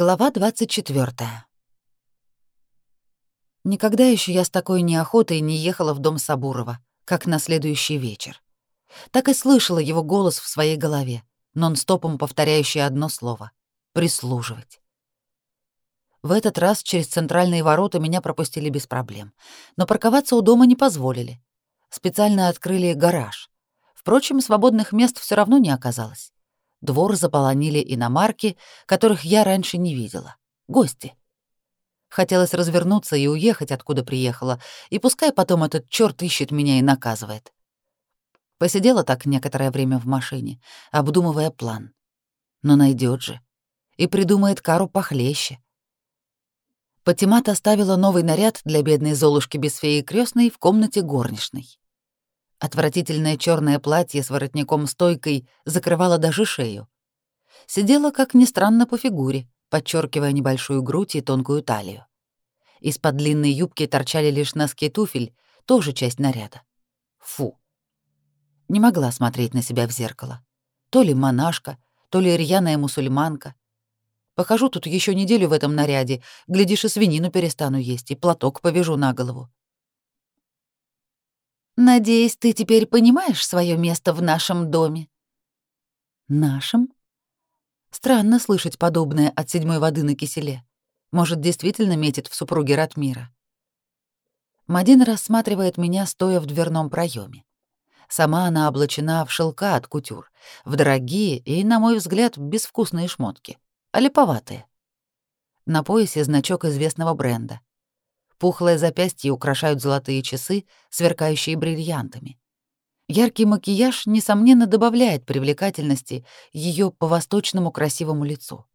Глава 24. Никогда еще я с такой неохотой не ехала в дом Сабурова, как на следующий вечер. Так и слышала его голос в своей голове, нон-стопом повторяющий одно слово — «прислуживать». В этот раз через центральные ворота меня пропустили без проблем, но парковаться у дома не позволили. Специально открыли гараж. Впрочем, свободных мест все равно не оказалось. Двор заполонили иномарки, которых я раньше не видела. Гости. Хотелось развернуться и уехать, откуда приехала, и пускай потом этот чёрт ищет меня и наказывает. Посидела так некоторое время в машине, обдумывая план. Но найдет же. И придумает кару похлеще. Патимат оставила новый наряд для бедной Золушки без феи крестной в комнате горничной. Отвратительное черное платье с воротником-стойкой закрывало даже шею. Сидела, как ни странно, по фигуре, подчеркивая небольшую грудь и тонкую талию. Из-под длинной юбки торчали лишь носки туфель, тоже часть наряда. Фу. Не могла смотреть на себя в зеркало. То ли монашка, то ли рьяная мусульманка. Похожу тут еще неделю в этом наряде, глядишь, и свинину перестану есть, и платок повяжу на голову. Надеюсь, ты теперь понимаешь свое место в нашем доме. Нашем? Странно слышать подобное от седьмой воды на киселе. Может, действительно метит в супруге Ратмира. Мадина рассматривает меня, стоя в дверном проеме. Сама она облачена в шелка от кутюр, в дорогие и, на мой взгляд, безвкусные шмотки, а липоватые. На поясе значок известного бренда. Пухлое запястье украшают золотые часы, сверкающие бриллиантами. Яркий макияж, несомненно, добавляет привлекательности ее по-восточному красивому лицу.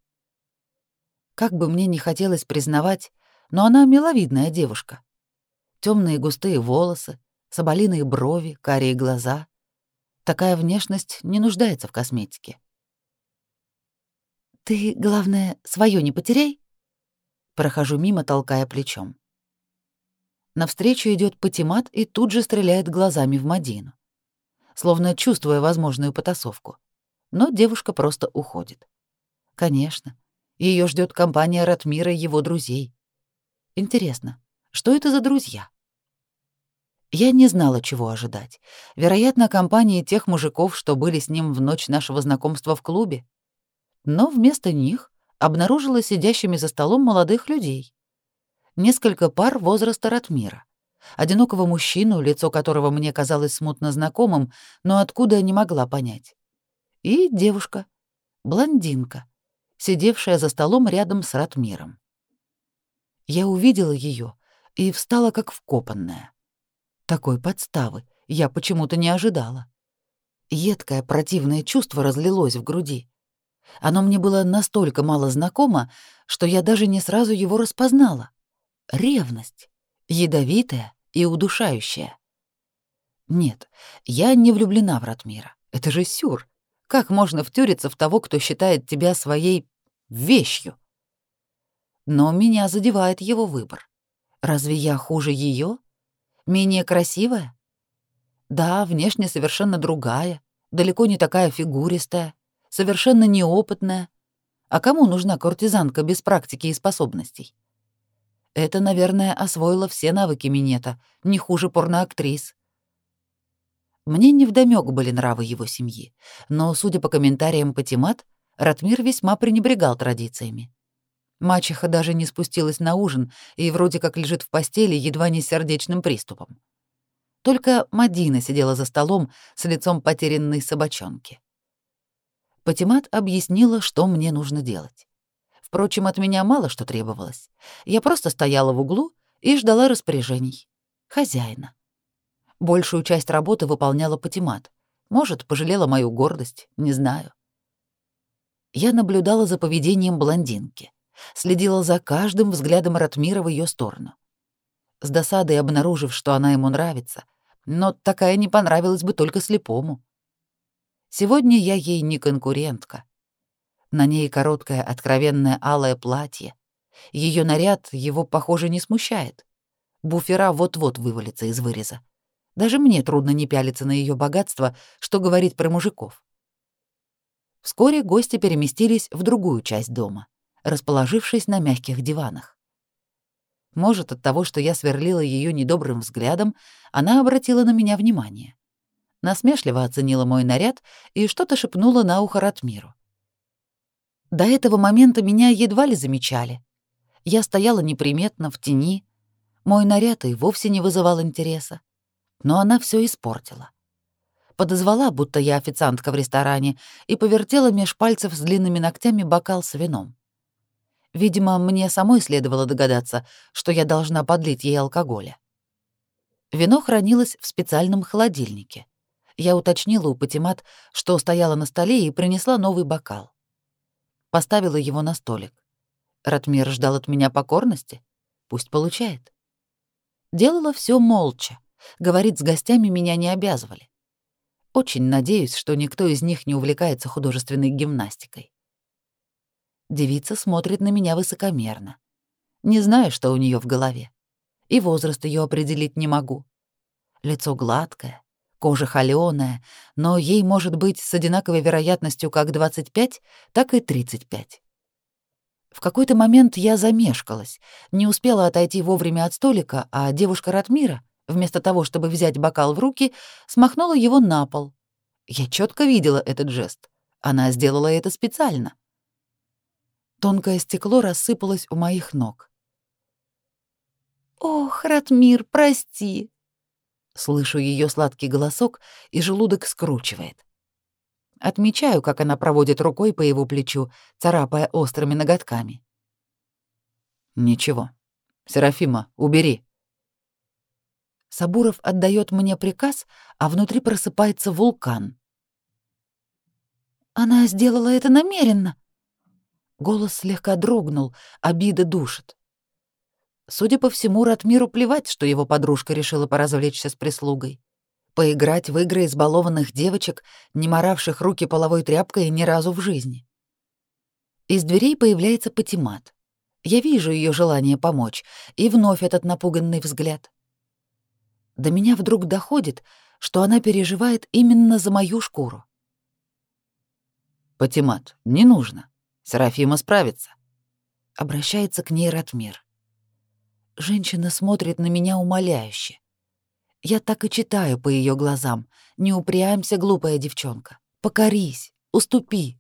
Как бы мне ни хотелось признавать, но она миловидная девушка. Темные густые волосы, соболиные брови, карие глаза. Такая внешность не нуждается в косметике. «Ты, главное, свое не потеряй?» Прохожу мимо, толкая плечом. Навстречу идет Патимат и тут же стреляет глазами в Мадину, словно чувствуя возможную потасовку. Но девушка просто уходит. Конечно, ее ждет компания Ратмира и его друзей. Интересно, что это за друзья? Я не знала, чего ожидать. Вероятно, компании тех мужиков, что были с ним в ночь нашего знакомства в клубе. Но вместо них обнаружила сидящими за столом молодых людей несколько пар возраста Ратмира. Одинокого мужчину, лицо которого мне казалось смутно знакомым, но откуда не могла понять. И девушка, блондинка, сидевшая за столом рядом с Ратмиром. Я увидела ее и встала как вкопанная. Такой подставы я почему-то не ожидала. Едкое противное чувство разлилось в груди. Оно мне было настолько мало знакомо, что я даже не сразу его распознала ревность, ядовитая и удушающая. Нет, я не влюблена в Ратмира. Это же сюр. Как можно втюриться в того, кто считает тебя своей вещью? Но меня задевает его выбор. Разве я хуже ее? Менее красивая? Да, внешне совершенно другая, далеко не такая фигуристая, совершенно неопытная. А кому нужна куртизанка без практики и способностей? Это, наверное, освоила все навыки минета, не хуже порноактрис. Мне невдомёк были нравы его семьи, но, судя по комментариям Патимат, Ратмир весьма пренебрегал традициями. Мачеха даже не спустилась на ужин и вроде как лежит в постели едва не с сердечным приступом. Только Мадина сидела за столом с лицом потерянной собачонки. Патимат объяснила, что мне нужно делать. Впрочем, от меня мало что требовалось. Я просто стояла в углу и ждала распоряжений. Хозяина. Большую часть работы выполняла Патимат. Может, пожалела мою гордость, не знаю. Я наблюдала за поведением блондинки, следила за каждым взглядом Ратмира в ее сторону. С досадой обнаружив, что она ему нравится, но такая не понравилась бы только слепому. Сегодня я ей не конкурентка. На ней короткое, откровенное алое платье. Ее наряд его, похоже, не смущает. Буфера вот-вот вывалится из выреза. Даже мне трудно не пялиться на ее богатство, что говорить про мужиков. Вскоре гости переместились в другую часть дома, расположившись на мягких диванах. Может, от того, что я сверлила ее недобрым взглядом, она обратила на меня внимание. Насмешливо оценила мой наряд и что-то шепнула на ухо Ратмиру. До этого момента меня едва ли замечали. Я стояла неприметно в тени, мой наряд и вовсе не вызывал интереса. Но она все испортила. Подозвала, будто я официантка в ресторане, и повертела меж пальцев с длинными ногтями бокал с вином. Видимо, мне самой следовало догадаться, что я должна подлить ей алкоголя. Вино хранилось в специальном холодильнике. Я уточнила у Патимат, что стояла на столе, и принесла новый бокал. Поставила его на столик. Ратмир ждал от меня покорности? Пусть получает. Делала все молча. Говорить с гостями меня не обязывали. Очень надеюсь, что никто из них не увлекается художественной гимнастикой. Девица смотрит на меня высокомерно. Не знаю, что у нее в голове. И возраст ее определить не могу. Лицо гладкое, кожа холёная, но ей может быть с одинаковой вероятностью как 25, так и 35. В какой-то момент я замешкалась, не успела отойти вовремя от столика, а девушка Ратмира, вместо того, чтобы взять бокал в руки, смахнула его на пол. Я четко видела этот жест. Она сделала это специально. Тонкое стекло рассыпалось у моих ног. «Ох, Ратмир, прости!» Слышу ее сладкий голосок, и желудок скручивает. Отмечаю, как она проводит рукой по его плечу, царапая острыми ноготками. «Ничего. Серафима, убери». Сабуров отдает мне приказ, а внутри просыпается вулкан. «Она сделала это намеренно», Голос слегка дрогнул, обида душит. Судя по всему, Ратмиру плевать, что его подружка решила поразвлечься с прислугой. Поиграть в игры избалованных девочек, не моравших руки половой тряпкой ни разу в жизни. Из дверей появляется Патимат. Я вижу ее желание помочь, и вновь этот напуганный взгляд. До меня вдруг доходит, что она переживает именно за мою шкуру. «Патимат, не нужно. Серафима справится. Обращается к ней Ратмир. Женщина смотрит на меня умоляюще. Я так и читаю по ее глазам. Не упрямься, глупая девчонка. Покорись, уступи.